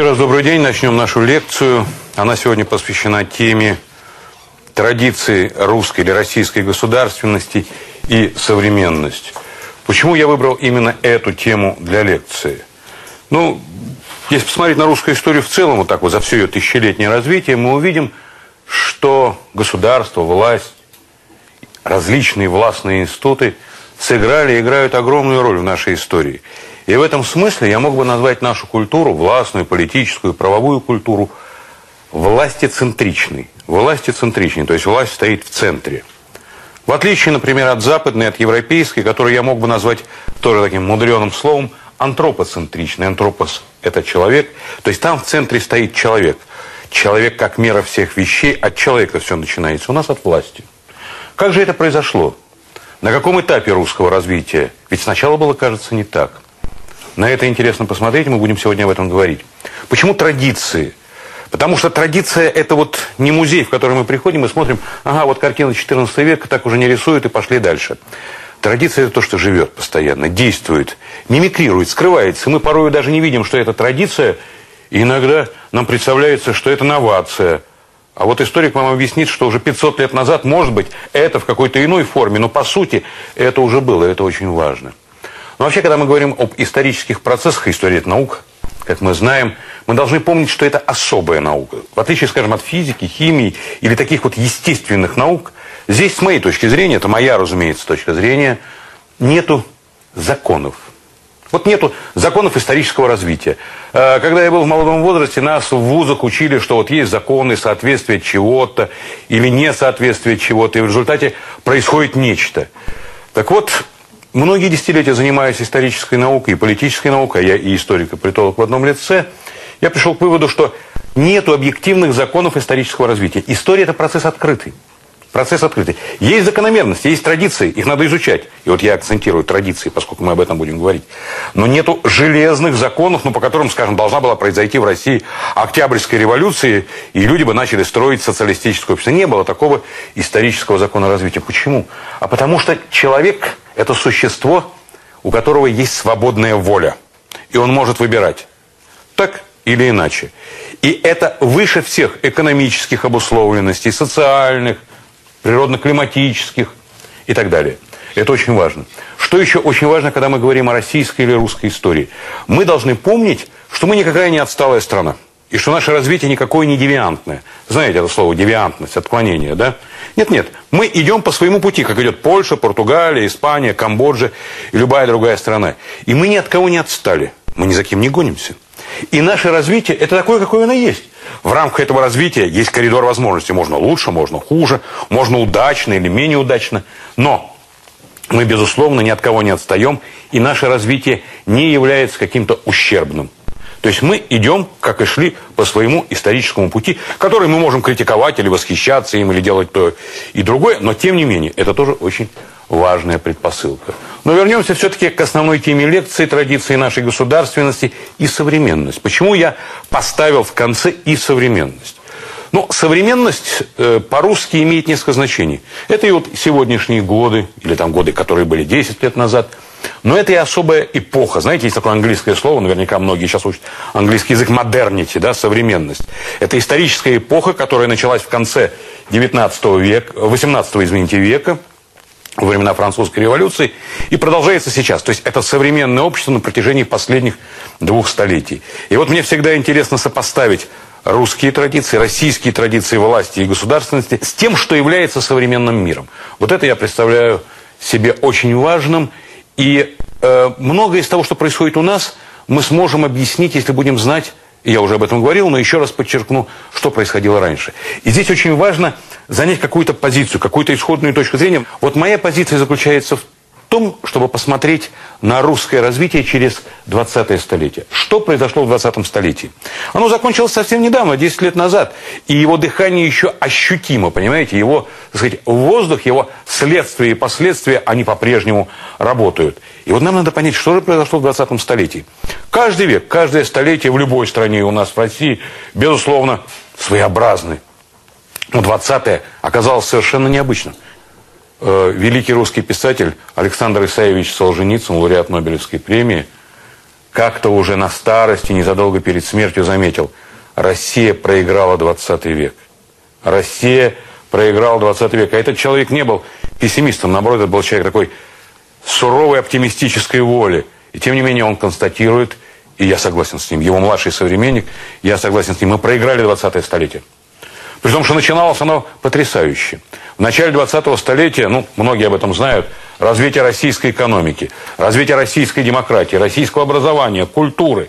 Еще раз добрый день. Начнем нашу лекцию. Она сегодня посвящена теме традиции русской или российской государственности и современность. Почему я выбрал именно эту тему для лекции? Ну, если посмотреть на русскую историю в целом, вот так вот за все ее тысячелетнее развитие, мы увидим, что государство, власть, различные властные институты сыграли и играют огромную роль в нашей истории. И в этом смысле я мог бы назвать нашу культуру, властную, политическую, правовую культуру, властецентричной. Властецентричной, то есть власть стоит в центре. В отличие, например, от западной, от европейской, которую я мог бы назвать тоже таким мудреным словом, антропоцентричной. Антропос – это человек. То есть там в центре стоит человек. Человек как мера всех вещей, от человека все начинается. У нас от власти. Как же это произошло? На каком этапе русского развития? Ведь сначала было, кажется, не так. На это интересно посмотреть, мы будем сегодня об этом говорить. Почему традиции? Потому что традиция – это вот не музей, в который мы приходим и смотрим, ага, вот картина 14 века, так уже не рисуют и пошли дальше. Традиция – это то, что живет постоянно, действует, мимикрирует, скрывается. Мы порой даже не видим, что это традиция, и иногда нам представляется, что это новация – а вот историк вам объяснит, что уже 500 лет назад, может быть, это в какой-то иной форме, но по сути это уже было, это очень важно. Вообще, когда мы говорим об исторических процессах, история это наука, как мы знаем, мы должны помнить, что это особая наука. В отличие, скажем, от физики, химии или таких вот естественных наук, здесь, с моей точки зрения, это моя, разумеется, точка зрения, нету законов. Вот нету законов исторического развития. Э, когда я был в молодом возрасте, нас в вузах учили, что вот есть законы соответствия чего-то или несоответствия чего-то, и в результате происходит нечто. Так вот, многие десятилетия занимаясь исторической наукой и политической наукой, а я и историк, и политолог в одном лице, я пришел к выводу, что нету объективных законов исторического развития. История – это процесс открытый. Процесс открытый. Есть закономерности, есть традиции, их надо изучать. И вот я акцентирую традиции, поскольку мы об этом будем говорить. Но нету железных законов, ну, по которым, скажем, должна была произойти в России Октябрьская революция, и люди бы начали строить социалистическое общество. Не было такого исторического закона развития. Почему? А потому что человек – это существо, у которого есть свободная воля. И он может выбирать. Так или иначе. И это выше всех экономических обусловленностей, социальных, природно-климатических и так далее. Это очень важно. Что еще очень важно, когда мы говорим о российской или русской истории? Мы должны помнить, что мы никакая не отсталая страна. И что наше развитие никакое не девиантное. Знаете это слово девиантность, отклонение, да? Нет-нет, мы идем по своему пути, как идет Польша, Португалия, Испания, Камбоджа и любая другая страна. И мы ни от кого не отстали. Мы ни за кем не гонимся. И наше развитие – это такое, какое оно есть. В рамках этого развития есть коридор возможностей. Можно лучше, можно хуже, можно удачно или менее удачно. Но мы, безусловно, ни от кого не отстаем, и наше развитие не является каким-то ущербным. То есть мы идем, как и шли, по своему историческому пути, который мы можем критиковать или восхищаться им, или делать то и другое, но тем не менее, это тоже очень важная предпосылка. Но вернемся все-таки к основной теме лекции, традиции нашей государственности и современность. Почему я поставил в конце и современность? Ну, современность э, по-русски имеет несколько значений. Это и вот сегодняшние годы, или там годы, которые были 10 лет назад. Но это и особая эпоха. Знаете, есть такое английское слово, наверняка многие сейчас учат английский язык модернити, да, современность. Это историческая эпоха, которая началась в конце 19 века, 18 извините, века, во времена французской революции и продолжается сейчас. То есть это современное общество на протяжении последних двух столетий. И вот мне всегда интересно сопоставить русские традиции, российские традиции власти и государственности с тем, что является современным миром. Вот это я представляю себе очень важным. И э, многое из того, что происходит у нас, мы сможем объяснить, если будем знать я уже об этом говорил, но еще раз подчеркну, что происходило раньше. И здесь очень важно занять какую-то позицию, какую-то исходную точку зрения. Вот моя позиция заключается в том, чтобы посмотреть на русское развитие через 20-е столетие. Что произошло в 20-м столетии? Оно закончилось совсем недавно, 10 лет назад. И его дыхание еще ощутимо, понимаете? Его, так сказать, воздух, его следствия и последствия, они по-прежнему работают. И вот нам надо понять, что же произошло в 20-м столетии. Каждый век, каждое столетие в любой стране у нас в России, безусловно, своеобразны. Но 20-е оказалось совершенно необычным. Э, великий русский писатель Александр Исаевич Солженицын, лауреат Нобелевской премии, как-то уже на старости, незадолго перед смертью заметил, Россия проиграла 20 век. Россия проиграла 20 век. А этот человек не был пессимистом, наоборот, это был человек такой суровой оптимистической воли. И тем не менее он констатирует, и я согласен с ним, его младший современник, я согласен с ним, мы проиграли 20 столетие. При том, что начиналось оно потрясающе. В начале 20-го столетия, ну, многие об этом знают, развитие российской экономики, развитие российской демократии, российского образования, культуры.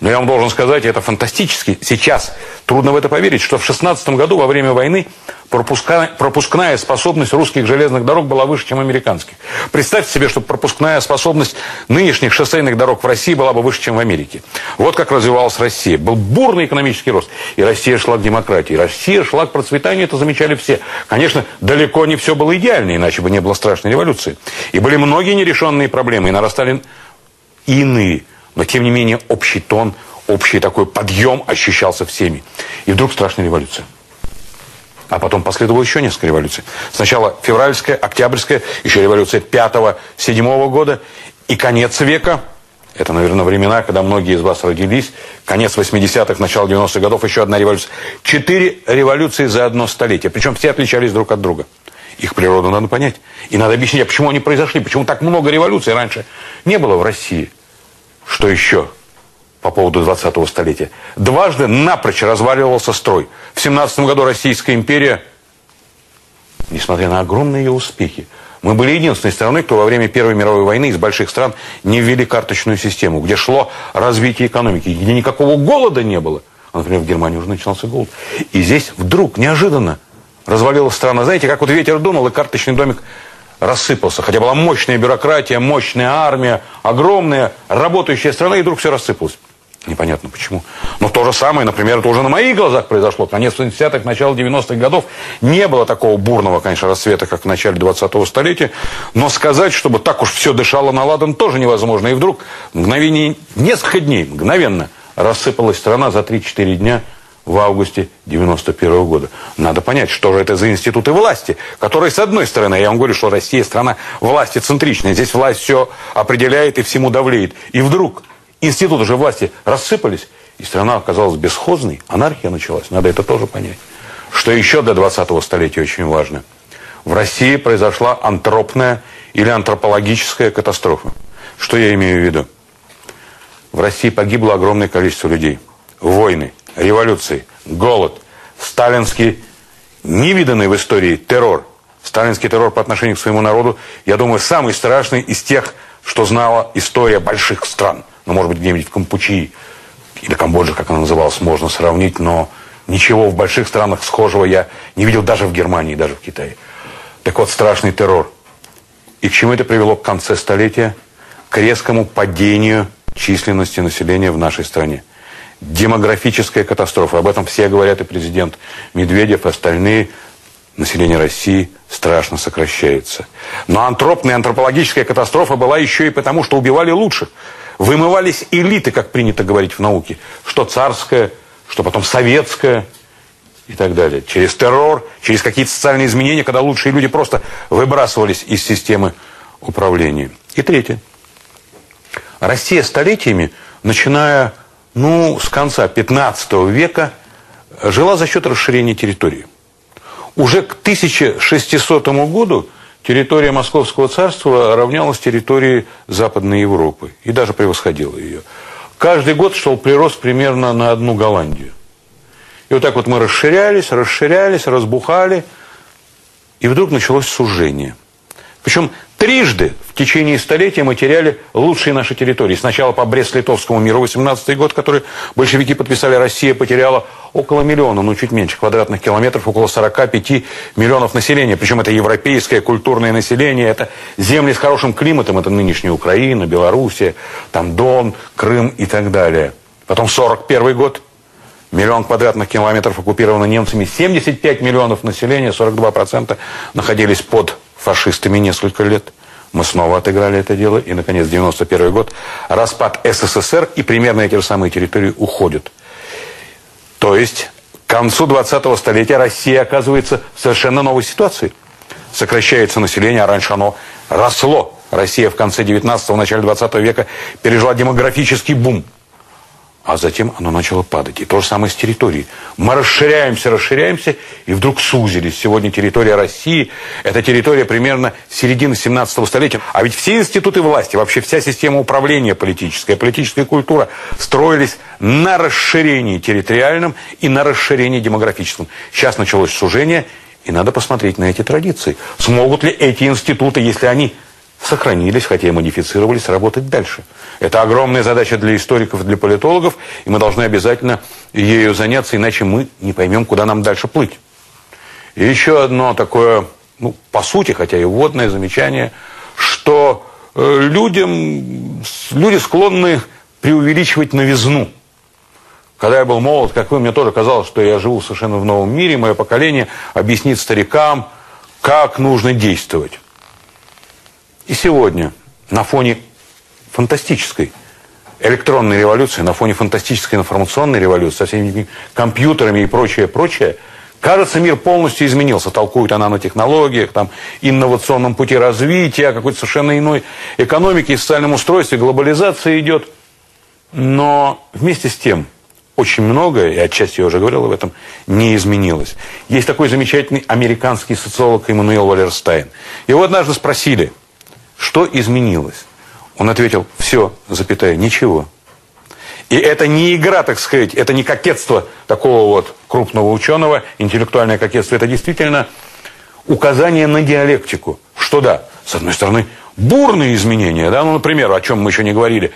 Но я вам должен сказать, это фантастически. Сейчас трудно в это поверить, что в 16 году во время войны пропускная, пропускная способность русских железных дорог была выше, чем американских. Представьте себе, что пропускная способность нынешних шоссейных дорог в России была бы выше, чем в Америке. Вот как развивалась Россия. Был бурный экономический рост. И Россия шла к демократии. Россия шла к процветанию, это замечали все. Конечно, далеко не все было идеально, иначе бы не было страшной революции. И были многие нерешенные проблемы, и нарастали иные. Но, тем не менее, общий тон, общий такой подъем ощущался всеми. И вдруг страшная революция. А потом последовало еще несколько революций. Сначала февральская, октябрьская, еще революция 5-7 года и конец века. Это, наверное, времена, когда многие из вас родились. Конец 80-х, начало 90-х годов, еще одна революция. Четыре революции за одно столетие. Причем все отличались друг от друга. Их природу надо понять. И надо объяснить, а почему они произошли, почему так много революций раньше не было в России. Что еще? по поводу 20-го столетия. Дважды напрочь разваливался строй. В 17 году Российская империя, несмотря на огромные ее успехи, мы были единственной страной, кто во время Первой мировой войны из больших стран не ввели карточную систему, где шло развитие экономики, где никакого голода не было. А, например, в Германии уже начинался голод. И здесь вдруг, неожиданно, развалилась страна. Знаете, как вот ветер думал, и карточный домик рассыпался. Хотя была мощная бюрократия, мощная армия, огромная работающая страна, и вдруг все рассыпалось. Непонятно почему. Но то же самое, например, это уже на моих глазах произошло. Конец 80-х, начало 90-х годов. Не было такого бурного, конечно, рассвета, как в начале 20-го столетия. Но сказать, чтобы так уж все дышало на ладан, тоже невозможно. И вдруг мгновение, несколько дней, мгновенно рассыпалась страна за 3-4 дня в августе 91 -го года. Надо понять, что же это за институты власти, которые, с одной стороны, я вам говорю, что Россия страна власти центричная, здесь власть все определяет и всему давлеет. И вдруг институты же власти рассыпались, и страна оказалась бесхозной, анархия началась. Надо это тоже понять. Что еще до 20-го столетия очень важно. В России произошла антропная или антропологическая катастрофа. Что я имею в виду? В России погибло огромное количество людей. Войны, революции, голод, сталинский, невиданный в истории террор. Сталинский террор по отношению к своему народу, я думаю, самый страшный из тех, что знала история больших стран – ну, может быть, где-нибудь в Кампучи или Камбодже, как она называлась, можно сравнить, но ничего в больших странах схожего я не видел даже в Германии, даже в Китае. Так вот, страшный террор. И к чему это привело к конце столетия? К резкому падению численности населения в нашей стране. Демографическая катастрофа. Об этом все говорят и президент Медведев, и остальные. Население России страшно сокращается. Но антропная антропологическая катастрофа была еще и потому, что убивали лучших. Вымывались элиты, как принято говорить в науке, что царская, что потом советская и так далее. Через террор, через какие-то социальные изменения, когда лучшие люди просто выбрасывались из системы управления. И третье. Россия столетиями, начиная ну, с конца 15 века, жила за счет расширения территории. Уже к 1600 году территория Московского царства равнялась территории Западной Европы и даже превосходила ее. Каждый год шел прирост примерно на одну Голландию. И вот так вот мы расширялись, расширялись, разбухали, и вдруг началось сужение. Причем трижды в течение столетия мы теряли лучшие наши территории. Сначала по Брест-Литовскому миру, 18 год, который большевики подписали, Россия потеряла около миллиона, ну чуть меньше квадратных километров, около 45 миллионов населения. Причем это европейское культурное население, это земли с хорошим климатом, это нынешняя Украина, Белоруссия, там Дон, Крым и так далее. Потом 41 год, миллион квадратных километров оккупировано немцами, 75 миллионов населения, 42% находились под фашистами несколько лет. Мы снова отыграли это дело. И, наконец, 91 год. Распад СССР. И примерно эти же самые территории уходят. То есть, к концу 20-го столетия Россия оказывается в совершенно новой ситуации. Сокращается население, а раньше оно росло. Россия в конце 19-го, начале 20 века пережила демографический бум а затем оно начало падать. И то же самое с территорией. Мы расширяемся, расширяемся, и вдруг сузились. Сегодня территория России – это территория примерно середины 17 столетия. А ведь все институты власти, вообще вся система управления политическая, политическая культура строились на расширении территориальном и на расширении демографическом. Сейчас началось сужение, и надо посмотреть на эти традиции. Смогут ли эти институты, если они сохранились, хотя и модифицировались, работать дальше. Это огромная задача для историков, для политологов, и мы должны обязательно ею заняться, иначе мы не поймем, куда нам дальше плыть. И еще одно такое, ну, по сути, хотя и вводное замечание, что э, людям, люди склонны преувеличивать новизну. Когда я был молод, как вы, мне тоже казалось, что я живу совершенно в новом мире, мое поколение объяснит старикам, как нужно действовать. И сегодня на фоне фантастической электронной революции, на фоне фантастической информационной революции, со всеми компьютерами и прочее, прочее, кажется, мир полностью изменился. Толкуют о нанотехнологиях, там, инновационном пути развития, какой-то совершенно иной экономике и социальном устройстве, глобализация идет. Но вместе с тем, очень многое, и отчасти я уже говорил об этом, не изменилось. Есть такой замечательный американский социолог Эммануэл Валерстайн. Его однажды спросили – что изменилось? Он ответил, все, запятая, ничего. И это не игра, так сказать, это не кокетство такого вот крупного ученого, интеллектуальное кокетство. Это действительно указание на диалектику. Что да, с одной стороны, бурные изменения, да, ну, например, о чем мы еще не говорили,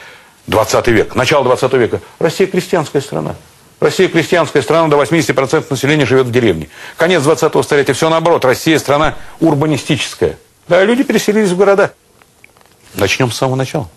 20 век, начало 20 века. Россия крестьянская страна. Россия крестьянская страна, до 80% населения живет в деревне. Конец 20-го столетия, все наоборот. Россия страна урбанистическая. Да, люди переселились в города. Начнем с самого начала.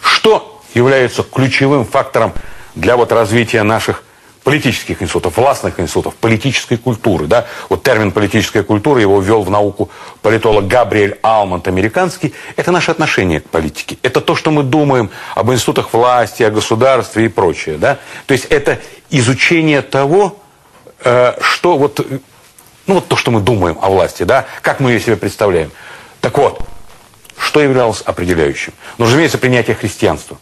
Что является ключевым фактором для вот развития наших политических институтов, властных институтов, политической культуры. Да? Вот термин политическая культура, его ввел в науку политолог Габриэль Алмонт, американский. Это наше отношение к политике. Это то, что мы думаем об институтах власти, о государстве и прочее. Да? То есть это изучение того, э, что вот, ну вот то, что мы думаем о власти, да? как мы ее себе представляем. Так вот, что являлось определяющим? Ну, разумеется, принятие христианства.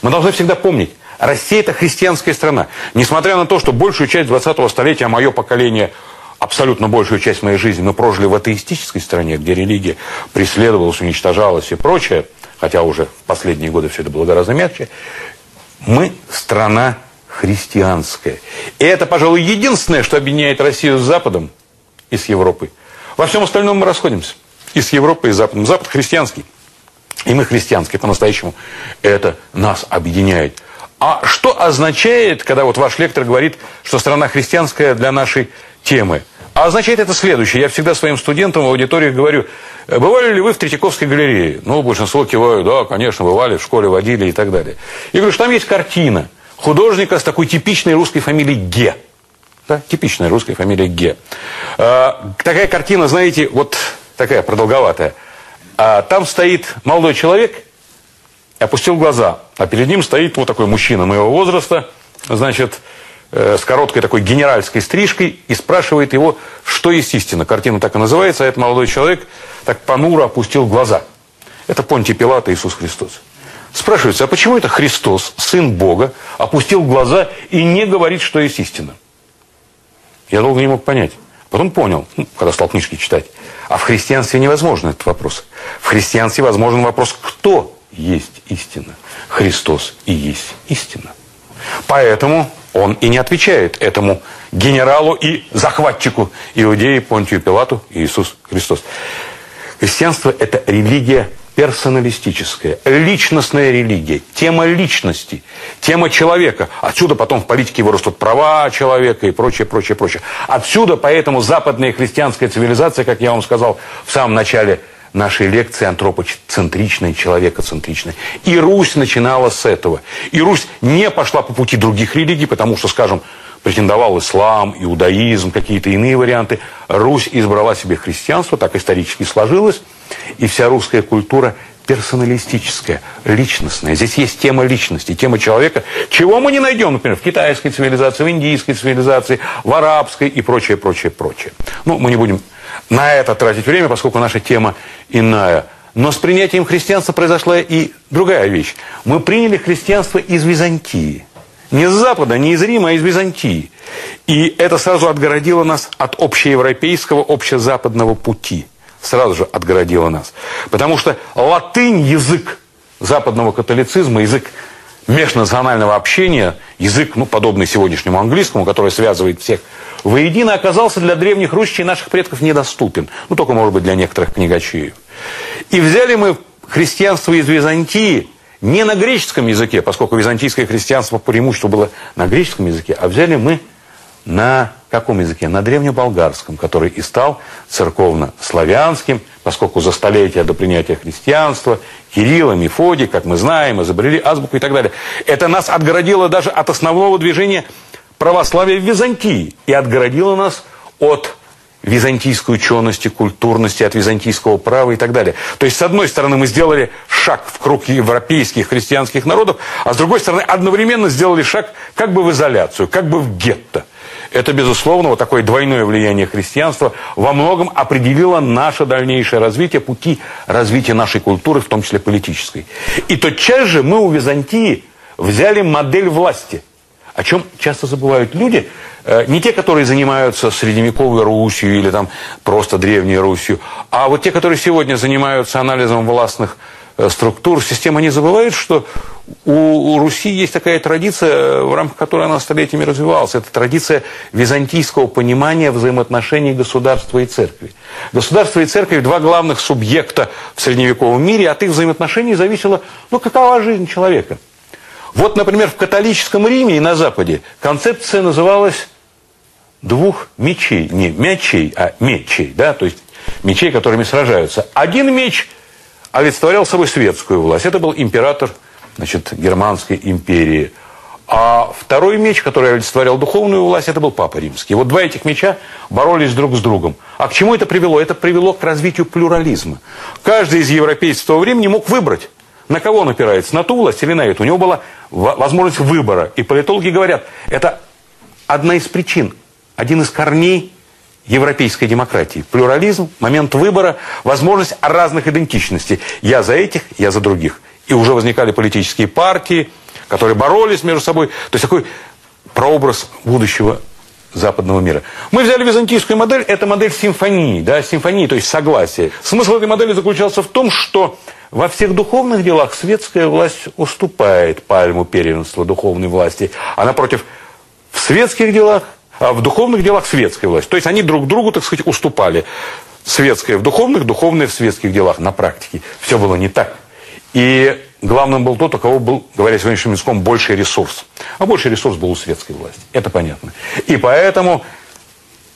Мы должны всегда помнить, Россия – это христианская страна. Несмотря на то, что большую часть 20-го столетия, мое поколение, абсолютно большую часть моей жизни мы прожили в атеистической стране, где религия преследовалась, уничтожалась и прочее, хотя уже в последние годы все это было гораздо мягче, мы страна христианская. И это, пожалуй, единственное, что объединяет Россию с Западом и с Европой. Во всем остальном мы расходимся и с Европой, и с Западом. Запад христианский, и мы христианские по-настоящему. Это нас объединяет. А что означает, когда вот ваш лектор говорит, что страна христианская для нашей темы? А означает это следующее. Я всегда своим студентам в аудиториях говорю, бывали ли вы в Третьяковской галерее? Ну, большинство кивают, да, конечно, бывали, в школе водили и так далее. Я говорю, что там есть картина художника с такой типичной русской фамилией Ге. Да, типичная русская фамилия Ге. А, такая картина, знаете, вот такая продолговатая. А там стоит молодой человек, опустил глаза, а перед ним стоит вот такой мужчина моего возраста, значит, э, с короткой такой генеральской стрижкой и спрашивает его, что есть истина. Картина так и называется, а этот молодой человек так понуро опустил глаза. Это Понтий Пилат и Иисус Христос. Спрашивается, а почему это Христос, Сын Бога, опустил глаза и не говорит, что есть истина? Я долго не мог понять. Потом понял, ну, когда стал книжки читать. А в христианстве невозможен этот вопрос. В христианстве возможен вопрос, кто есть истина. Христос и есть истина. Поэтому он и не отвечает этому генералу и захватчику Иудеи Понтию Пилату Иисус Христос. Христианство – это религия персоналистическая, личностная религия, тема личности, тема человека. Отсюда потом в политике вырастут права человека и прочее, прочее, прочее. Отсюда поэтому западная христианская цивилизация, как я вам сказал в самом начале нашей лекции, антропоцентричная, человекоцентричная. И Русь начинала с этого. И Русь не пошла по пути других религий, потому что, скажем, претендовал ислам, иудаизм, какие-то иные варианты. Русь избрала себе христианство, так исторически сложилось. И вся русская культура персоналистическая, личностная. Здесь есть тема личности, тема человека, чего мы не найдем, например, в китайской цивилизации, в индийской цивилизации, в арабской и прочее, прочее, прочее. Ну, мы не будем на это тратить время, поскольку наша тема иная. Но с принятием христианства произошла и другая вещь. Мы приняли христианство из Византии. Не из Запада, не из Рима, а из Византии. И это сразу отгородило нас от общеевропейского, общезападного пути. Сразу же отгородило нас. Потому что латынь, язык западного католицизма, язык межнационального общения, язык, ну, подобный сегодняшнему английскому, который связывает всех воедино, оказался для древних русичей наших предков недоступен. Ну, только, может быть, для некоторых книгачеев. И взяли мы христианство из Византии – не на греческом языке, поскольку византийское христианство по преимуществу было на греческом языке, а взяли мы на каком языке? На древнеболгарском, который и стал церковно-славянским, поскольку за столетия до принятия христианства Кирилл и Мефодий, как мы знаем, изобрели азбуку и так далее. Это нас отгородило даже от основного движения православия в Византии и отгородило нас от византийской учености, культурности, от византийского права и так далее. То есть, с одной стороны, мы сделали шаг в круг европейских христианских народов, а с другой стороны, одновременно сделали шаг как бы в изоляцию, как бы в гетто. Это, безусловно, вот такое двойное влияние христианства во многом определило наше дальнейшее развитие, пути развития нашей культуры, в том числе политической. И тотчас же мы у Византии взяли модель власти, о чем часто забывают люди – Э, не те, которые занимаются средневековой Русью или там просто древней Русью, а вот те, которые сегодня занимаются анализом властных э, структур, систем, они забывают, что у, у Руси есть такая традиция, в рамках которой она столетиями развивалась. Это традиция византийского понимания взаимоотношений государства и церкви. Государство и церковь – два главных субъекта в средневековом мире, от их взаимоотношений зависела, ну, какова жизнь человека. Вот, например, в католическом Риме и на Западе концепция называлась двух мечей, не мячей, а мечей, да, то есть мечей, которыми сражаются. Один меч олицетворял собой светскую власть. Это был император значит, Германской империи. А второй меч, который олицетворял духовную власть, это был Папа Римский. Вот два этих меча боролись друг с другом. А к чему это привело? Это привело к развитию плюрализма. Каждый из европейцев того времени мог выбрать, на кого он опирается, на ту власть или на эту. У него была возможность выбора. И политологи говорят, это одна из причин один из корней европейской демократии. Плюрализм, момент выбора, возможность разных идентичностей. Я за этих, я за других. И уже возникали политические партии, которые боролись между собой. То есть такой прообраз будущего западного мира. Мы взяли византийскую модель, это модель симфонии, да, симфонии, то есть согласия. Смысл этой модели заключался в том, что во всех духовных делах светская власть уступает пальму первенства духовной власти, а напротив, в светских делах а в духовных делах светская власть. То есть они друг другу, так сказать, уступали. Светская в духовных, духовная в светских делах на практике. Все было не так. И главным был тот, у кого был, говоря сегодняшним языком, больший ресурс. А больший ресурс был у светской власти. Это понятно. И поэтому,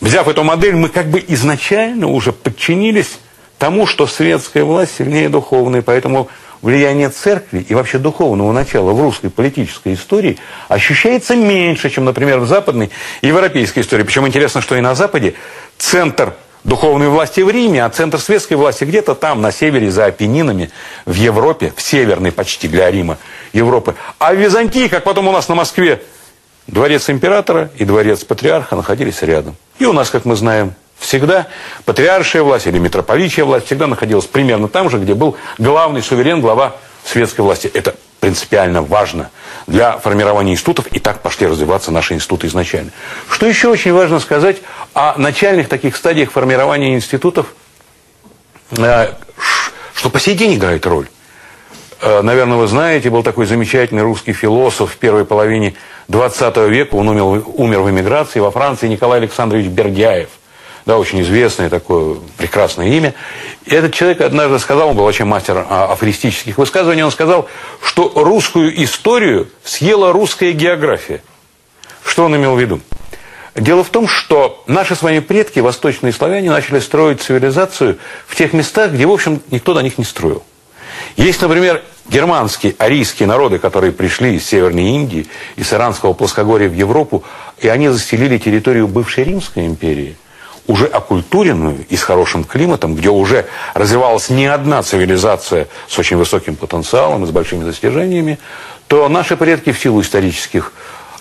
взяв эту модель, мы как бы изначально уже подчинились тому, что светская власть сильнее духовной. Поэтому влияние церкви и вообще духовного начала в русской политической истории ощущается меньше, чем, например, в западной европейской истории. Причем интересно, что и на Западе центр духовной власти в Риме, а центр светской власти где-то там, на севере, за Апеннинами, в Европе, в северной почти для Рима Европы. А в Византии, как потом у нас на Москве, дворец императора и дворец патриарха находились рядом. И у нас, как мы знаем, Всегда патриаршая власть или митрополичья власть всегда находилась примерно там же, где был главный суверен, глава светской власти. Это принципиально важно для формирования институтов, и так пошли развиваться наши институты изначально. Что еще очень важно сказать о начальных таких стадиях формирования институтов, э, что по сей день играет роль. Э, наверное, вы знаете, был такой замечательный русский философ в первой половине 20 века, он умер, умер в эмиграции во Франции, Николай Александрович Бердяев да, очень известное такое прекрасное имя. И этот человек однажды сказал, он был очень мастер а, афористических высказываний, он сказал, что русскую историю съела русская география. Что он имел в виду? Дело в том, что наши с вами предки, восточные славяне, начали строить цивилизацию в тех местах, где, в общем, никто на них не строил. Есть, например, германские, арийские народы, которые пришли из Северной Индии, из Иранского плоскогорья в Европу, и они заселили территорию бывшей Римской империи, уже оккультуренную и с хорошим климатом, где уже развивалась не одна цивилизация с очень высоким потенциалом и с большими достижениями, то наши предки в силу исторических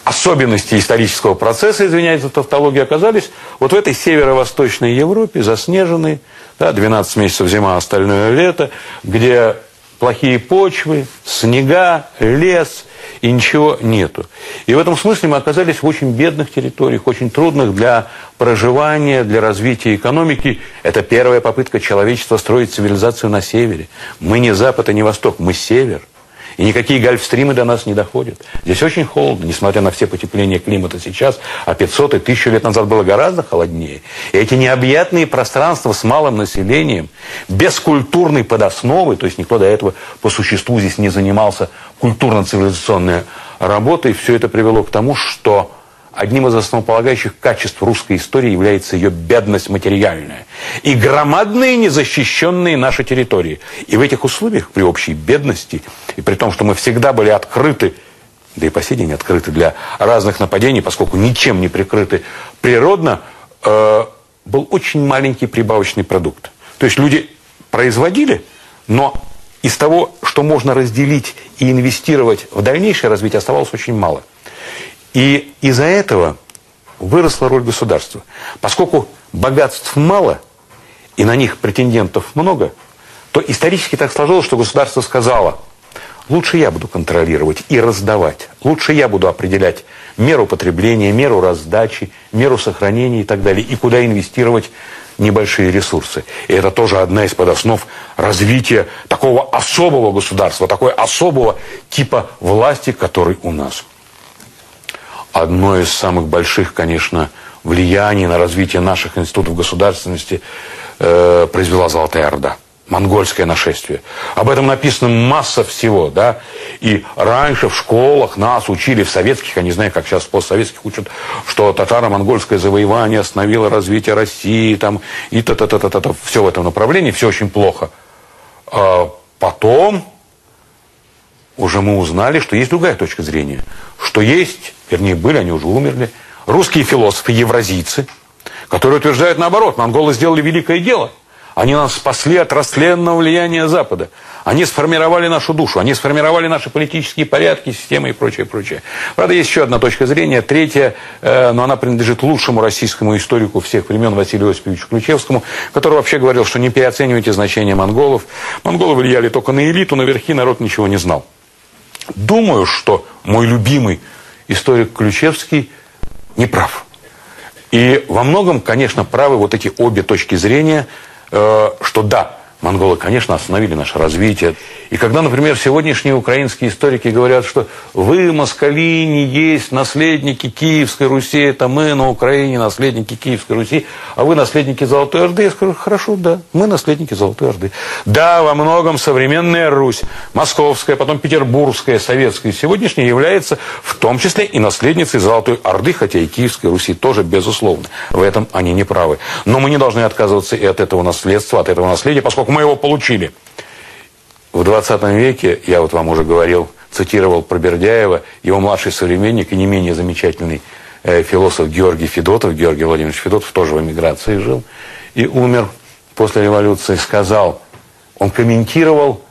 особенностей исторического процесса, извиняюсь за тавтологию, оказались вот в этой северо-восточной Европе, заснеженной, да, 12 месяцев зима, остальное лето, где плохие почвы, снега, лес, и ничего нету. И в этом смысле мы оказались в очень бедных территориях, очень трудных для проживания, для развития экономики. Это первая попытка человечества строить цивилизацию на севере. Мы не Запад и не Восток, мы север. И никакие гольфстримы до нас не доходят. Здесь очень холодно, несмотря на все потепления климата сейчас, а 500 и 1000 лет назад было гораздо холоднее. И эти необъятные пространства с малым населением, без культурной подосновы, то есть никто до этого по существу здесь не занимался культурно-цивилизационной работой, все это привело к тому, что Одним из основополагающих качеств русской истории является ее бедность материальная и громадные незащищенные наши территории. И в этих условиях, при общей бедности, и при том, что мы всегда были открыты, да и по сей день открыты для разных нападений, поскольку ничем не прикрыты природно, э, был очень маленький прибавочный продукт. То есть люди производили, но из того, что можно разделить и инвестировать в дальнейшее развитие, оставалось очень мало. И из-за этого выросла роль государства. Поскольку богатств мало, и на них претендентов много, то исторически так сложилось, что государство сказало, лучше я буду контролировать и раздавать, лучше я буду определять меру потребления, меру раздачи, меру сохранения и так далее, и куда инвестировать небольшие ресурсы. И это тоже одна из подоснов развития такого особого государства, такой особого типа власти, который у нас одно из самых больших, конечно, влияний на развитие наших институтов государственности э, произвела Золотая Орда. Монгольское нашествие. Об этом написано масса всего, да. И раньше в школах нас учили, в советских, я не знаю, как сейчас в постсоветских учат, что татаро-монгольское завоевание остановило развитие России, там, и та-та-та-та-та, все в этом направлении, все очень плохо. А потом уже мы узнали, что есть другая точка зрения, что есть вернее были, они уже умерли, русские философы, евразийцы, которые утверждают наоборот, монголы сделали великое дело. Они нас спасли от растленного влияния Запада. Они сформировали нашу душу, они сформировали наши политические порядки, системы и прочее, прочее. Правда, есть еще одна точка зрения, третья, э, но она принадлежит лучшему российскому историку всех времен Василию Осиповичу Ключевскому, который вообще говорил, что не переоценивайте значение монголов. Монголы влияли только на элиту, на верхи народ ничего не знал. Думаю, что мой любимый историк Ключевский не прав. И во многом, конечно, правы вот эти обе точки зрения, э, что да, Монголы, конечно, остановили наше развитие. И когда, например, сегодняшние украинские историки говорят, что вы, москали, не есть наследники Киевской Руси, это мы на Украине наследники Киевской Руси, а вы наследники Золотой Орды, я скажу, хорошо, да, мы наследники Золотой Орды. Да, во многом современная Русь, московская, потом петербургская, советская, сегодняшняя является в том числе и наследницей Золотой Орды, хотя и Киевской Руси тоже, безусловно. В этом они не правы. Но мы не должны отказываться и от этого наследства, от этого наследия, поскольку мы его получили. В 20 веке, я вот вам уже говорил, цитировал про Бердяева, его младший современник и не менее замечательный э, философ Георгий Федотов, Георгий Владимирович Федотов, тоже в эмиграции жил, и умер после революции, сказал, он комментировал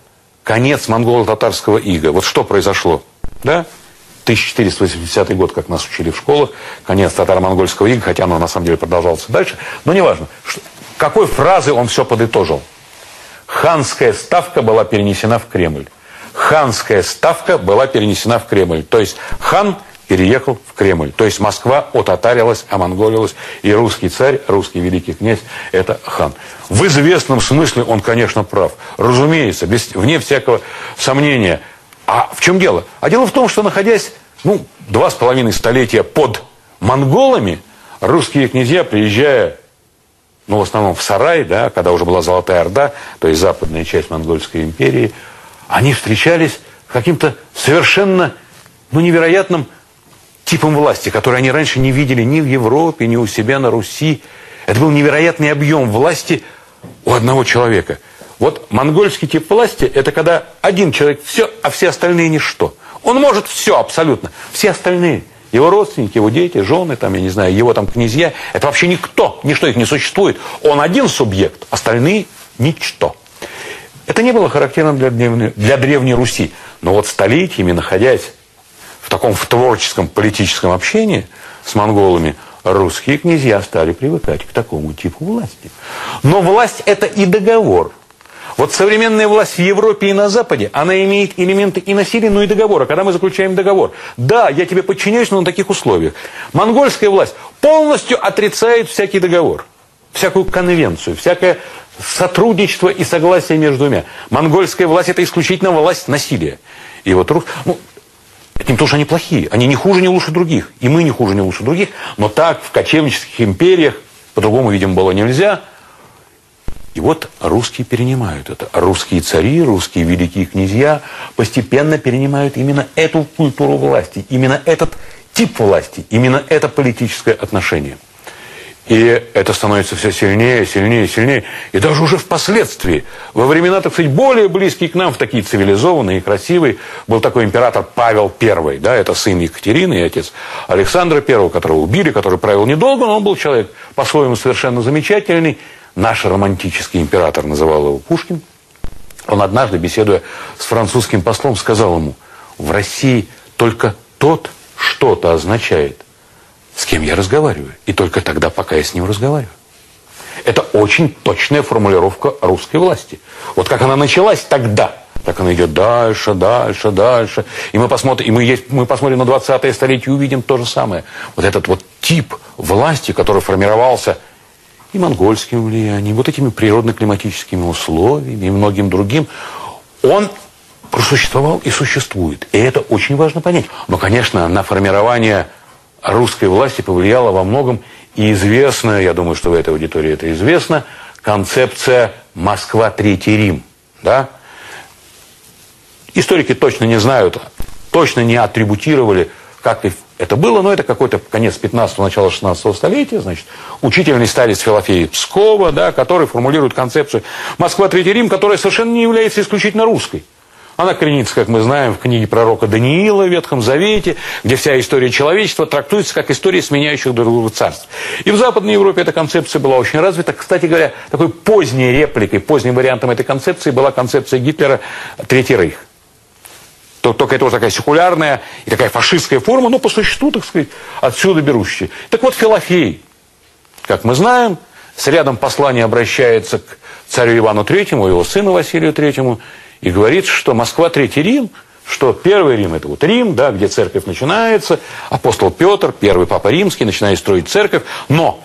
конец монголо-татарского ига. Вот что произошло, да? 1480 год, как нас учили в школах, конец татаро-монгольского ига, хотя оно на самом деле продолжалось дальше, но неважно. Что, какой фразы он все подытожил? Ханская ставка была перенесена в Кремль. Ханская ставка была перенесена в Кремль. То есть хан переехал в Кремль. То есть Москва ототарилась, омонголилась, и русский царь, русский великий князь – это хан. В известном смысле он, конечно, прав. Разумеется, без, вне всякого сомнения. А в чем дело? А дело в том, что находясь, ну, два с половиной столетия под монголами, русские князья, приезжая но в основном в Сарай, да, когда уже была Золотая Орда, то есть западная часть Монгольской империи, они встречались каким-то совершенно ну, невероятным типом власти, который они раньше не видели ни в Европе, ни у себя на Руси. Это был невероятный объем власти у одного человека. Вот монгольский тип власти – это когда один человек все, а все остальные ничто. Он может все абсолютно. Все остальные – его родственники, его дети, жены, там, я не знаю, его там князья, это вообще никто, ничто их не существует. Он один субъект, остальные – ничто. Это не было характерно для древней, для древней Руси. Но вот столетиями, находясь в таком в творческом политическом общении с монголами, русские князья стали привыкать к такому типу власти. Но власть – это и договор. Вот современная власть в Европе и на Западе, она имеет элементы и насилия, но и договора. Когда мы заключаем договор, да, я тебе подчиняюсь, но на таких условиях. Монгольская власть полностью отрицает всякий договор, всякую конвенцию, всякое сотрудничество и согласие между двумя. Монгольская власть – это исключительно власть насилия. И вот рус... ну, это не они плохие. Они не хуже, не лучше других. И мы не хуже, не лучше других. Но так в кочевнических империях по-другому, видимо, было нельзя. И вот русские перенимают это. Русские цари, русские великие князья постепенно перенимают именно эту культуру власти, именно этот тип власти, именно это политическое отношение. И это становится все сильнее, сильнее, сильнее. И даже уже впоследствии, во времена, так сказать, более близкие к нам, в такие цивилизованные и красивые, был такой император Павел I, да, это сын Екатерины и отец Александра I, которого убили, который правил недолго, но он был человек по-своему совершенно замечательный. Наш романтический император называл его Пушкин. Он однажды, беседуя с французским послом, сказал ему, в России только тот что-то означает, с кем я разговариваю. И только тогда, пока я с ним разговариваю. Это очень точная формулировка русской власти. Вот как она началась тогда, так она идет дальше, дальше, дальше. И мы посмотрим, и мы, есть, мы посмотрим на 20-е столетие и увидим то же самое. Вот этот вот тип власти, который формировался и монгольским влиянием, вот этими природно-климатическими условиями и многим другим, он просуществовал и существует. И это очень важно понять. Но, конечно, на формирование русской власти повлияла во многом и известная, я думаю, что в этой аудитории это известно, концепция «Москва, Третий Рим». Да? Историки точно не знают, точно не атрибутировали, как это было, но это какой-то конец 15-го, начало 16 столетия, значит, учительный старец Филофей Пскова, да, который формулирует концепцию «Москва, Третий Рим», которая совершенно не является исключительно русской. Она коренится, как мы знаем, в книге пророка Даниила в Ветхом Завете, где вся история человечества трактуется как история сменяющих друг друга царств. И в Западной Европе эта концепция была очень развита. Кстати говоря, такой поздней репликой, поздним вариантом этой концепции была концепция Гитлера «Третий рейх». Только это уже такая секулярная и такая фашистская форма, но по существу, так сказать, отсюда берущая. Так вот, Филофей, как мы знаем, с рядом послания обращается к царю Ивану Третьему, его сыну Василию Третьему, и говорит, что Москва Третий Рим, что Первый Рим это вот Рим, да, где церковь начинается, апостол Петр, первый папа римский, начинает строить церковь, но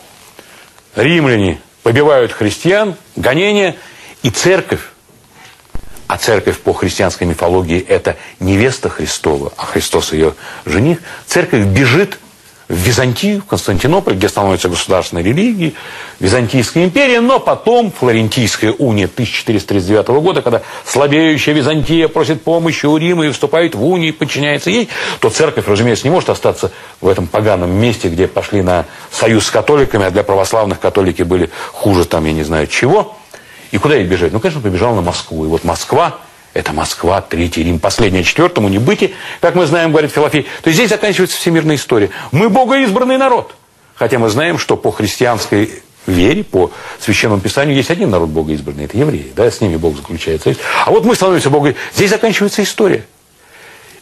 римляне побивают христиан, гонения, и церковь, а церковь по христианской мифологии это невеста Христова, а Христос ее жених, церковь бежит в Византию, в Константинополь, где становится государственной религией, Византийская империя, но потом Флорентийская уния 1439 года, когда слабеющая Византия просит помощи у Рима и вступает в унию и подчиняется ей, то церковь, разумеется, не может остаться в этом поганом месте, где пошли на союз с католиками, а для православных католики были хуже там, я не знаю чего. И куда ей бежать? Ну, конечно, побежал на Москву. И вот Москва это Москва, Третий Рим, последнее, четвертому не быть, как мы знаем, говорит Филофей. То есть здесь заканчивается всемирная история. Мы богоизбранный народ. Хотя мы знаем, что по христианской вере, по священному писанию, есть один народ богоизбранный, это евреи. Да, с ними Бог заключается. А вот мы становимся Богом. Здесь заканчивается история.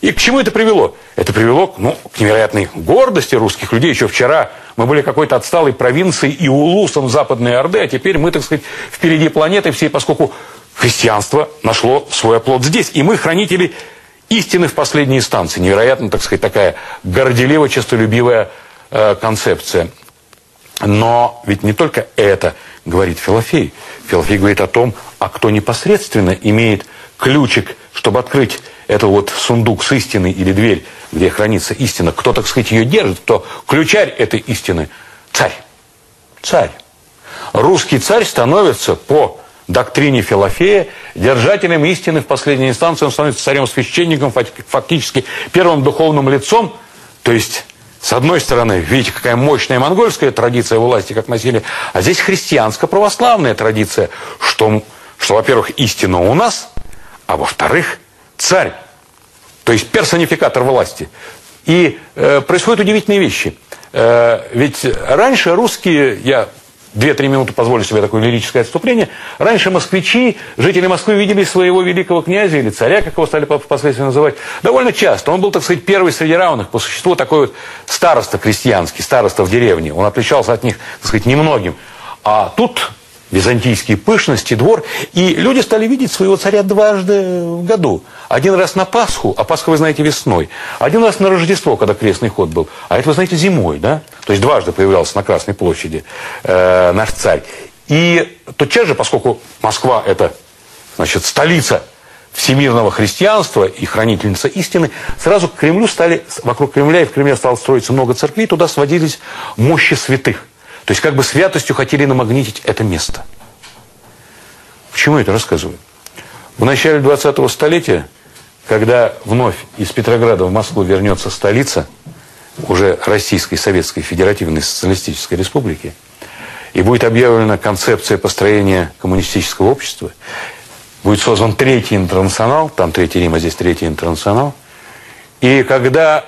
И к чему это привело? Это привело ну, к невероятной гордости русских людей. Еще вчера мы были какой-то отсталой провинцией и улусом Западной Орды, а теперь мы, так сказать, впереди планеты всей, поскольку христианство нашло свой оплот здесь. И мы хранители истины в последней инстанции. Невероятно, так сказать, такая горделиво честолюбивая э, концепция. Но ведь не только это говорит Филофей. Филофей говорит о том, а кто непосредственно имеет ключик, чтобы открыть этот вот сундук с истиной или дверь, где хранится истина, кто, так сказать, ее держит, кто ключарь этой истины? Царь. Царь. русский царь становится по доктрине Филофея держателем истины в последней инстанции. Он становится царем-священником, фактически первым духовным лицом. То есть, с одной стороны, видите, какая мощная монгольская традиция власти, как носили, а здесь христианско-православная традиция, что, что во-первых, истина у нас, а во-вторых, царь. То есть персонификатор власти. И э, происходят удивительные вещи. Э, ведь раньше русские, я две-три минуты позволю себе такое лирическое отступление. Раньше москвичи, жители Москвы видели своего великого князя или царя, как его стали впоследствии называть, довольно часто. Он был, так сказать, первый среди равных. По существу такой вот староста крестьянский, староста в деревне. Он отличался от них, так сказать, немногим. А тут византийские пышности, двор. И люди стали видеть своего царя дважды в году. Один раз на Пасху, а Пасха, вы знаете, весной. Один раз на Рождество, когда крестный ход был. А это, вы знаете, зимой, да? То есть дважды появлялся на Красной площади э, наш царь. И тотчас же, поскольку Москва – это, значит, столица всемирного христианства и хранительница истины, сразу к Кремлю стали, вокруг Кремля и в Кремле стало строиться много церквей, туда сводились мощи святых. То есть как бы святостью хотели намагнитить это место. Почему я это рассказываю? В начале 20-го столетия, когда вновь из Петрограда в Москву вернется столица уже Российской Советской Федеративной Социалистической Республики, и будет объявлена концепция построения коммунистического общества, будет создан третий интернационал, там третий Рим, а здесь третий интернационал, и когда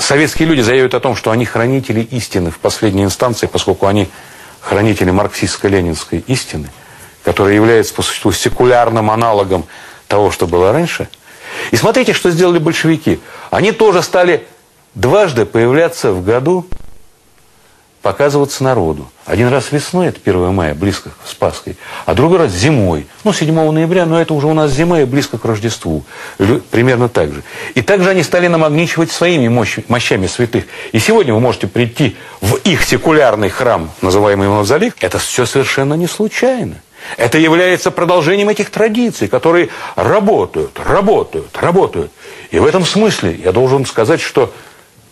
советские люди заявят о том, что они хранители истины в последней инстанции, поскольку они хранители марксистско-ленинской истины, которая является по существу секулярным аналогом того, что было раньше. И смотрите, что сделали большевики. Они тоже стали дважды появляться в году показываться народу. Один раз весной, это 1 мая, близко с Пасхой, а другой раз зимой, ну, 7 ноября, но это уже у нас зима и близко к Рождеству. Примерно так же. И также они стали намагничивать своими мощами святых. И сегодня вы можете прийти в их секулярный храм, называемый Мавзолей. Это все совершенно не случайно. Это является продолжением этих традиций, которые работают, работают, работают. И в этом смысле я должен сказать, что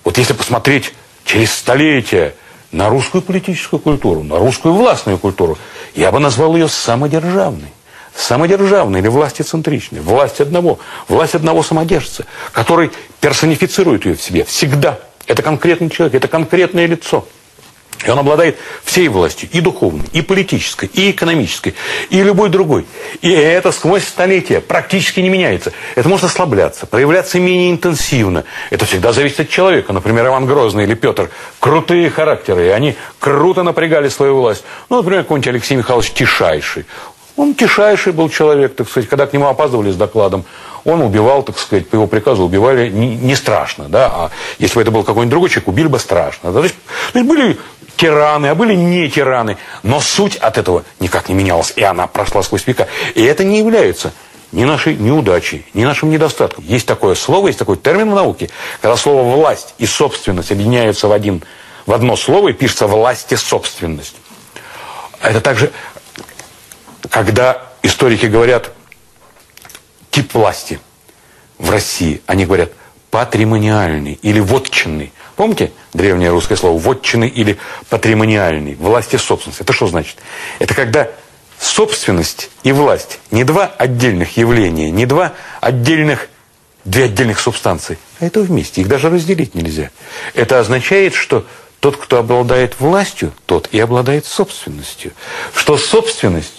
вот если посмотреть через столетия на русскую политическую культуру, на русскую властную культуру. Я бы назвал ее самодержавной. Самодержавной или властицентричной. Власть одного. Власть одного самодержца, который персонифицирует ее в себе всегда. Это конкретный человек, это конкретное лицо. И он обладает всей властью, и духовной, и политической, и экономической, и любой другой. И это сквозь столетия практически не меняется. Это может ослабляться, проявляться менее интенсивно. Это всегда зависит от человека. Например, Иван Грозный или Петр. Крутые характеры, и они круто напрягали свою власть. Ну, например, какой-нибудь Алексей Михайлович Тишайший. Он тишайший был человек, так сказать, когда к нему опаздывали с докладом, он убивал, так сказать, по его приказу убивали не, не страшно, да, а если бы это был какой-нибудь другой человек, убили бы страшно. Да? То, есть, то есть были тираны, а были не тираны. Но суть от этого никак не менялась, и она прошла сквозь века. И это не является ни нашей неудачей, ни нашим недостатком. Есть такое слово, есть такой термин в науке, когда слово «власть» и «собственность» объединяются в, один, в одно слово и пишется «власть» и «собственность». Это также, когда историки говорят тип власти в России, они говорят патримониальный или вотчинный. Помните древнее русское слово «вотчины» или «патримониальный», «власть и собственность». Это что значит? Это когда собственность и власть не два отдельных явления, не два отдельных, две отдельных субстанции, а это вместе. Их даже разделить нельзя. Это означает, что тот, кто обладает властью, тот и обладает собственностью. Что собственность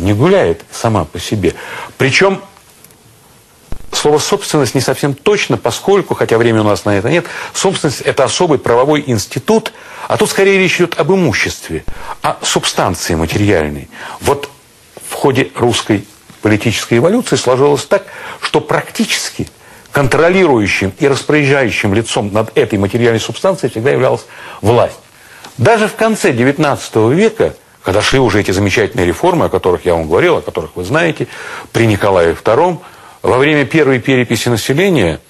не гуляет сама по себе. Причем слово «собственность» не совсем точно, поскольку, хотя времени у нас на это нет, собственность – это особый правовой институт, а тут скорее речь идет об имуществе, о субстанции материальной. Вот в ходе русской политической эволюции сложилось так, что практически контролирующим и распоряжающим лицом над этой материальной субстанцией всегда являлась власть. Даже в конце XIX века, когда шли уже эти замечательные реформы, о которых я вам говорил, о которых вы знаете, при Николае II – во время первой переписи населения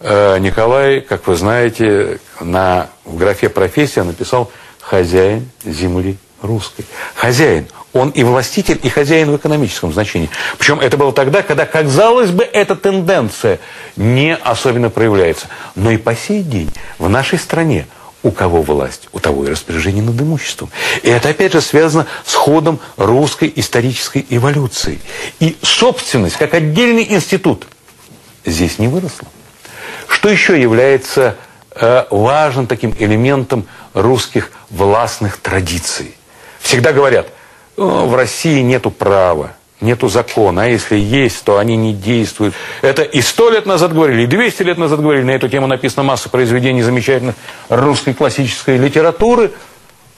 э, Николай, как вы знаете, на, в графе «профессия» написал «хозяин земли русской». Хозяин. Он и властитель, и хозяин в экономическом значении. Причем это было тогда, когда, казалось бы, эта тенденция не особенно проявляется. Но и по сей день в нашей стране у кого власть, у того и распоряжение над имуществом. И это опять же связано с ходом русской исторической эволюции. И собственность, как отдельный институт, здесь не выросла. Что еще является э, важным таким элементом русских властных традиций? Всегда говорят, в России нету права, нету закона, а если есть, то они не действуют. Это и сто лет назад говорили, и 200 лет назад говорили, на эту тему написана масса произведений замечательных русской классической литературы.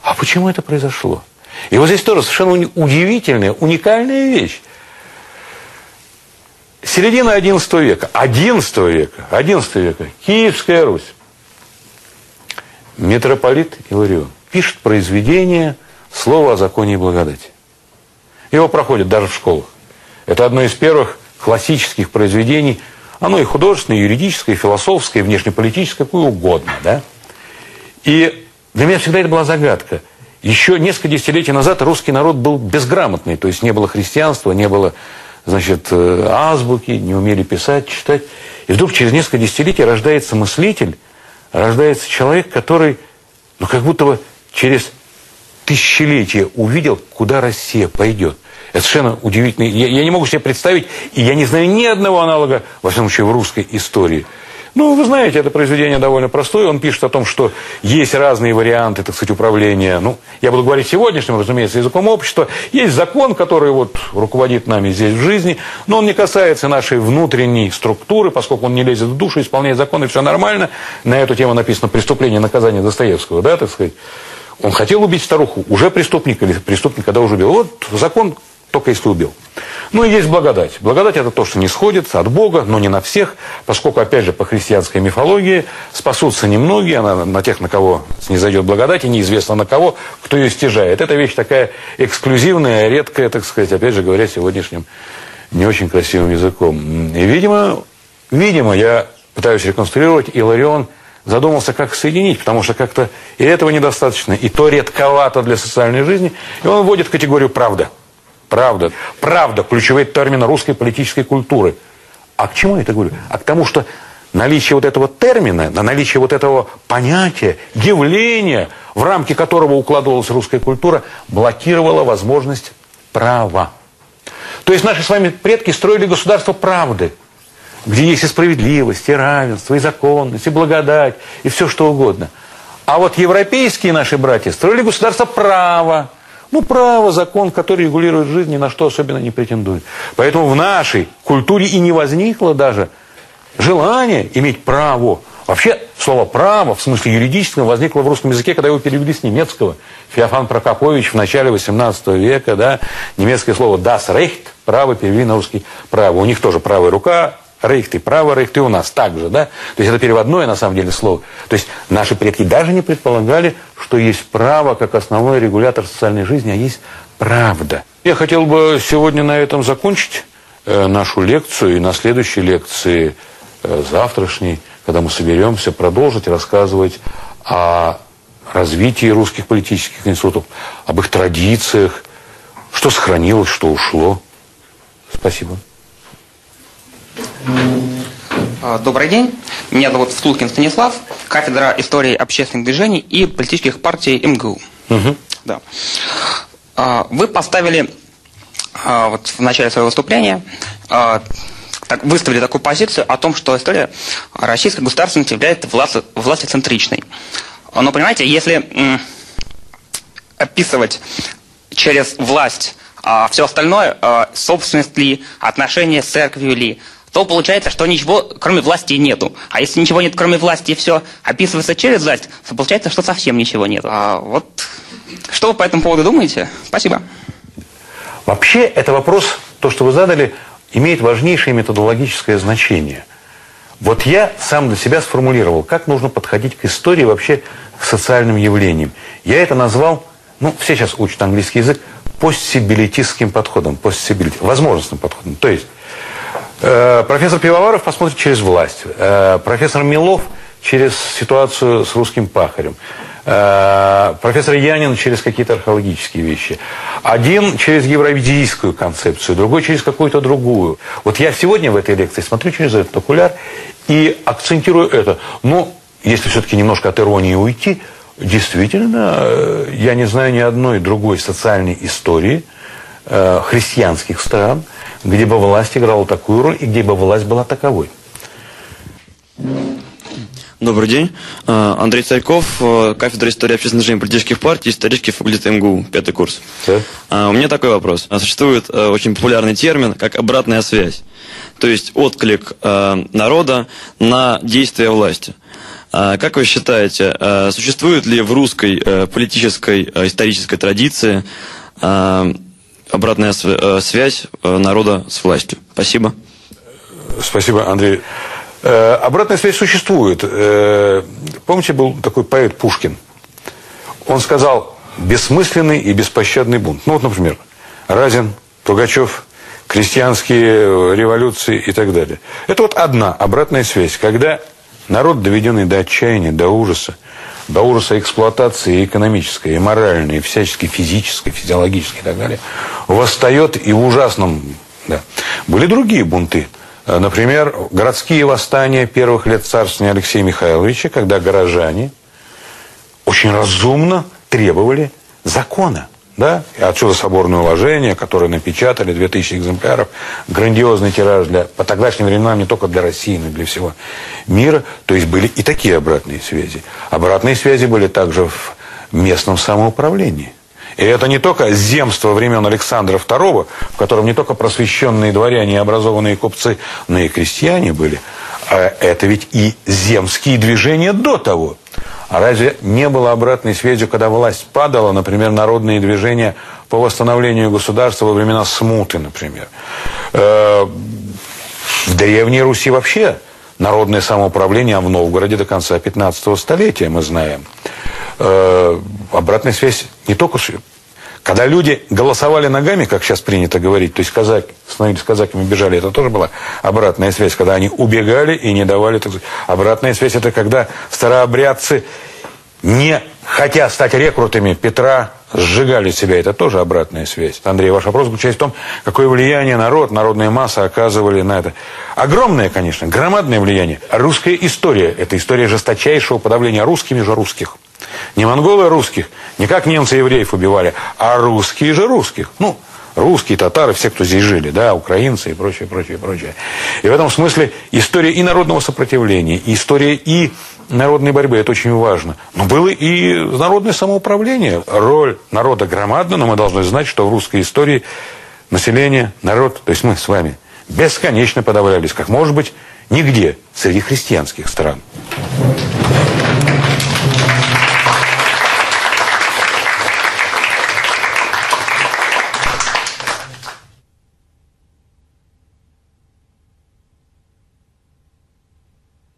А почему это произошло? И вот здесь тоже совершенно удивительная, уникальная вещь. Середина XI века, XI века, XI века, Киевская Русь. Митрополит Иларион пишет произведение «Слово о законе и благодати». Его проходят даже в школах. Это одно из первых классических произведений. Оно и художественное, и юридическое, и философское, и внешнеполитическое, какое угодно. Да? И для меня всегда это была загадка. Еще несколько десятилетий назад русский народ был безграмотный. То есть не было христианства, не было значит, э, азбуки, не умели писать, читать. И вдруг через несколько десятилетий рождается мыслитель, рождается человек, который, ну, как будто бы через тысячелетия увидел, куда Россия пойдет. Это совершенно удивительно. Я, я не могу себе представить, и я не знаю ни одного аналога, во всяком случае, в русской истории. Ну, вы знаете, это произведение довольно простое. Он пишет о том, что есть разные варианты, так сказать, управления. Ну, я буду говорить сегодняшним, разумеется, языком общества. Есть закон, который вот руководит нами здесь в жизни, но он не касается нашей внутренней структуры, поскольку он не лезет в душу, исполняет законы, все нормально. На эту тему написано «Преступление и наказание Достоевского», да, так сказать. Он хотел убить старуху, уже преступник или преступник, когда уже убил. Вот закон только если убил. Ну и есть благодать. Благодать это то, что не сходится от Бога, но не на всех, поскольку, опять же, по христианской мифологии спасутся немногие, она на тех, на кого не зайдет благодать, и неизвестно на кого, кто ее стяжает. Это вещь такая эксклюзивная, редкая, так сказать, опять же говоря, сегодняшним не очень красивым языком. И, видимо, видимо, я пытаюсь реконструировать, Иларион – задумался, как соединить, потому что как-то и этого недостаточно, и то редковато для социальной жизни. И он вводит категорию «правда». Правда. Правда – ключевые термины русской политической культуры. А к чему я это говорю? А к тому, что наличие вот этого термина, на наличие вот этого понятия, явления, в рамки которого укладывалась русская культура, блокировало возможность права. То есть наши с вами предки строили государство правды – где есть и справедливость, и равенство, и законность, и благодать, и все что угодно. А вот европейские наши братья строили государство права. Ну, право, закон, который регулирует жизнь, ни на что особенно не претендует. Поэтому в нашей культуре и не возникло даже желание иметь право. Вообще, слово «право» в смысле юридическом возникло в русском языке, когда его перевели с немецкого. Феофан Прокопович в начале 18 века, да, немецкое слово «das Recht» – право перевели на русский «право». У них тоже правая рука, Рейх ты право, рейх ты у нас также, да? То есть это переводное на самом деле слово. То есть наши предки даже не предполагали, что есть право как основной регулятор социальной жизни, а есть правда. Я хотел бы сегодня на этом закончить э, нашу лекцию и на следующей лекции, э, завтрашней, когда мы соберемся, продолжить рассказывать о развитии русских политических институтов, об их традициях, что сохранилось, что ушло. Спасибо. А, добрый день. Меня зовут Стулкин Станислав, кафедра истории общественных движений и политических партий МГУ. Угу. Да. А, вы поставили а, вот в начале своего выступления так, выставили такую позицию о том, что история российской государственности является власти, властицентричной. Но понимаете, если м, описывать через власть а, все остальное, а, собственность ли, отношения с церковью ли, то получается, что ничего кроме власти нету. А если ничего нет кроме власти и все описывается через власть, то получается, что совсем ничего нет. А вот что вы по этому поводу думаете? Спасибо. Вообще, это вопрос, то, что вы задали, имеет важнейшее методологическое значение. Вот я сам для себя сформулировал, как нужно подходить к истории вообще к социальным явлениям. Я это назвал, ну, все сейчас учат английский язык, постсибилитистским подходом, постсибилити, возможностным подходом. То есть профессор Пивоваров посмотрит через власть. Э, профессор Милов через ситуацию с русским пахарем. Э, профессор Янин через какие-то археологические вещи. Один через евровидийскую концепцию, другой через какую-то другую. Вот я сегодня в этой лекции смотрю через этот окуляр и акцентирую это. Но если все-таки немножко от иронии уйти, Действительно, э, я не знаю ни одной другой социальной истории э, христианских стран, где бы власть играла такую роль и где бы власть была таковой. Добрый день. Э, Андрей Царьков, э, кафедра истории общественных движений политических партий, исторический факультет МГУ, пятый курс. Да. У меня такой вопрос. Существует очень популярный термин, как обратная связь. То есть отклик народа на действия власти. Как вы считаете, существует ли в русской политической исторической традиции обратная связь народа с властью? Спасибо. Спасибо, Андрей. Э, обратная связь существует. Э, помните, был такой поэт Пушкин? Он сказал, бессмысленный и беспощадный бунт. Ну вот, например, Разин, Тугачев, крестьянские революции и так далее. Это вот одна обратная связь, когда народ, доведенный до отчаяния, до ужаса, до ужаса эксплуатации экономической, и моральной, и всячески физической, физиологической и так далее, восстает и в ужасном... Да. Были другие бунты. Э, например, городские восстания первых лет царствования Алексея Михайловича, когда горожане очень разумно требовали закона. Да? И отсюда соборное уложение, которое напечатали, 2000 экземпляров, грандиозный тираж для, по тогдашним временам не только для России, но и для всего мира. То есть были и такие обратные связи. Обратные связи были также в местном самоуправлении. И это не только земство времен Александра II, в котором не только просвещенные дворяне и образованные купцы, но и крестьяне были. А это ведь и земские движения до того. А разве не было обратной связи, когда власть падала, например, народные движения по восстановлению государства во времена смуты, например? Э, в Древней Руси вообще народное самоуправление, а в Новгороде до конца 15 столетия, мы знаем. Э, обратная связь не только когда люди голосовали ногами, как сейчас принято говорить, то есть казаки, становились казаками, бежали, это тоже была обратная связь, когда они убегали и не давали, так сказать. Обратная связь это когда старообрядцы, не хотя стать рекрутами Петра, сжигали себя. Это тоже обратная связь. Андрей, ваш вопрос заключается в том, какое влияние народ, народная масса оказывали на это. Огромное, конечно, громадное влияние. Русская история – это история жесточайшего подавления русскими же русских. Не монголы, а русских. Не как немцы евреев убивали, а русские же русских. Ну, русские, татары, все, кто здесь жили, да, украинцы и прочее, прочее, прочее. И в этом смысле история и народного сопротивления, и история и народной борьбы, это очень важно. Но было и народное самоуправление. Роль народа громадна, но мы должны знать, что в русской истории население, народ, то есть мы с вами, бесконечно подавлялись, как может быть, нигде среди христианских стран.